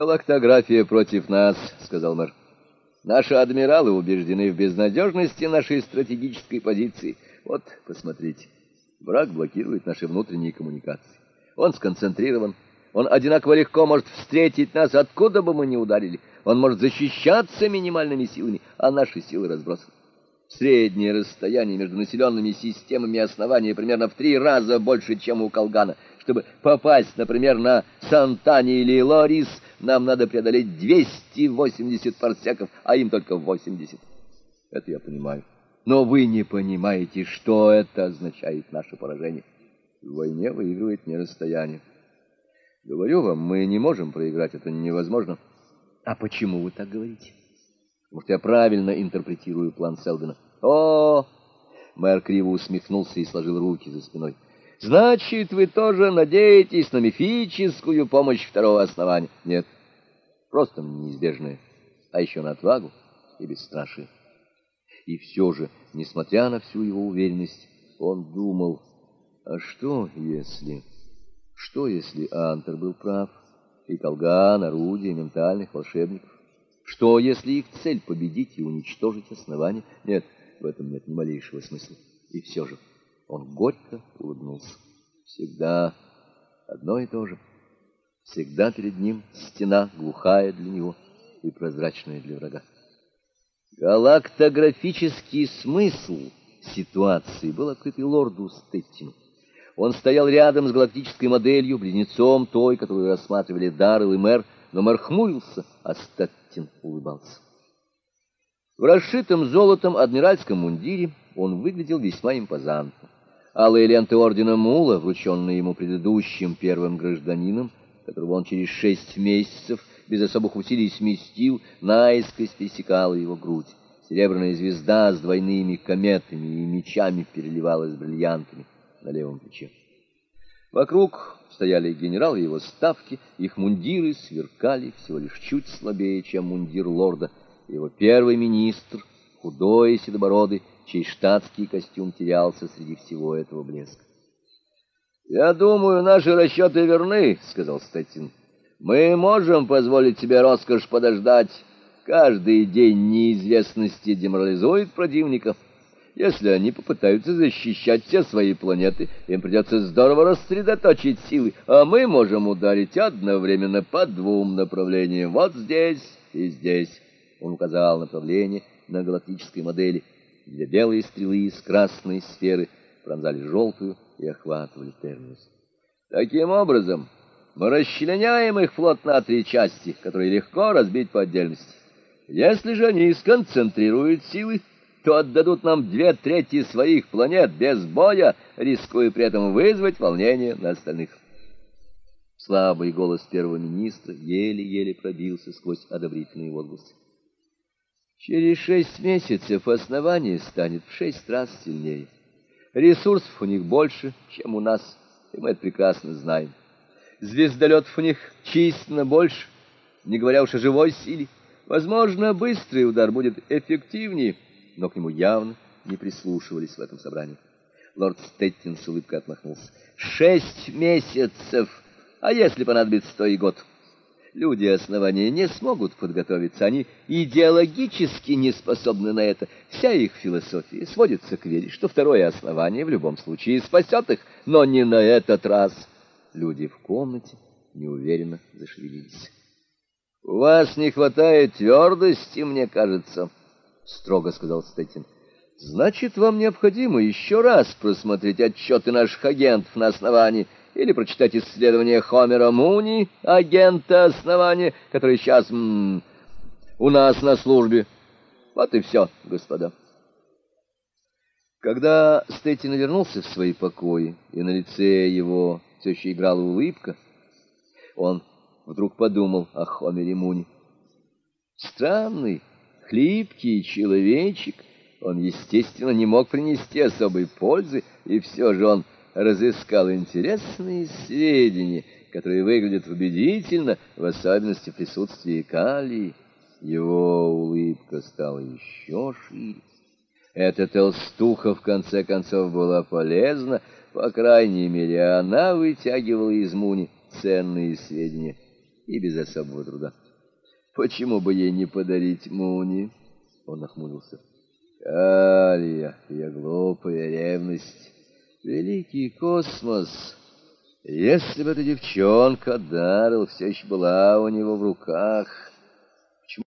«Лактография против нас», — сказал мэр. «Наши адмиралы убеждены в безнадежности нашей стратегической позиции. Вот, посмотрите, враг блокирует наши внутренние коммуникации. Он сконцентрирован, он одинаково легко может встретить нас, откуда бы мы ни ударили. Он может защищаться минимальными силами, а наши силы разбросаны. Среднее расстояние между населенными системами основания примерно в три раза больше, чем у Колгана. Чтобы попасть, например, на Сантани или Лорис, нам надо преодолеть 280 парсеков, а им только 80. Это я понимаю. Но вы не понимаете, что это означает наше поражение. В войне выигрывает не расстояние. Говорю вам, мы не можем проиграть, это невозможно. А почему вы так говорите? Может, я правильно интерпретирую план Селдена? О, мэр криво усмехнулся и сложил руки за спиной. Значит, вы тоже надеетесь на мифическую помощь второго основания? Нет, просто неизбежное, а еще на отвагу и бесстрашие. И все же, несмотря на всю его уверенность, он думал, а что если... Что если Антер был прав, и Колган — орудие ментальных волшебников? Что если их цель — победить и уничтожить основание? Нет, в этом нет ни малейшего смысла. И все же... Он горько улыбнулся. Всегда одно и то же. Всегда перед ним стена глухая для него и прозрачная для врага. Галактографический смысл ситуации был открыт и лорду Стеттину. Он стоял рядом с галактической моделью, близнецом той, которую рассматривали Даррелл и мэр, но мэр хмурился, а Стеттин улыбался. В расшитом золотом адмиральском мундире он выглядел весьма импозантно. Алые ленты ордена Мула, врученные ему предыдущим первым гражданином, которого он через шесть месяцев без особых усилий сместил, наискось пересекала его грудь. Серебряная звезда с двойными кометами и мечами переливалась бриллиантами на левом плече. Вокруг стояли генерал и его ставки, их мундиры сверкали всего лишь чуть слабее, чем мундир лорда. Его первый министр, худой и седобородый, чей штатский костюм терялся среди всего этого блеска. «Я думаю, наши расчеты верны», — сказал Статин. «Мы можем позволить себе роскошь подождать. Каждый день неизвестности деморализует противников. Если они попытаются защищать все свои планеты, им придется здорово рассредоточить силы, а мы можем ударить одновременно по двум направлениям. Вот здесь и здесь». Он указал направление на галактической модели — где белые стрелы из красной сферы пронзали желтую и охватывали терминус. Таким образом, мы расчленяем их флот на три части, которые легко разбить по отдельности. Если же они сконцентрируют силы, то отдадут нам две трети своих планет без боя, рискуя при этом вызвать волнение на остальных. Слабый голос первого министра еле-еле пробился сквозь одобрительные возгласы. Через шесть месяцев основание станет в шесть раз сильнее. Ресурсов у них больше, чем у нас, и мы это прекрасно знаем. Звездолетов у них численно больше, не говоря уж о живой силе. Возможно, быстрый удар будет эффективнее, но к нему явно не прислушивались в этом собрании. Лорд Стеттин с улыбкой отмахнулся. «Шесть месяцев! А если понадобится, то и год!» Люди основания не смогут подготовиться, они идеологически не способны на это. Вся их философия сводится к вере, что второе основание в любом случае спасет их, но не на этот раз. Люди в комнате неуверенно зашевелились. — У вас не хватает твердости, мне кажется, — строго сказал Стетин. — Значит, вам необходимо еще раз просмотреть отчеты наших агентов на основании или прочитать исследование Хомера Муни, агента основания, который сейчас м -м, у нас на службе. Вот и все, господа. Когда Стеттин вернулся в свои покои, и на лице его все еще играла улыбка, он вдруг подумал о Хомере Муни. Странный, хлипкий человечек, он, естественно, не мог принести особой пользы, и все же он разыскал интересные сведения, которые выглядят убедительно, в особенности в присутствии Калии. Его улыбка стала еще шире. Эта толстуха, в конце концов, была полезна, по крайней мере, она вытягивала из Муни ценные сведения. и без особого труда. Почему бы ей не подарить Муни? Он нахмурился. Алия, я глупая ревность. Великий космос. Если бы эта девчонка Даррелл все еще была у него в руках...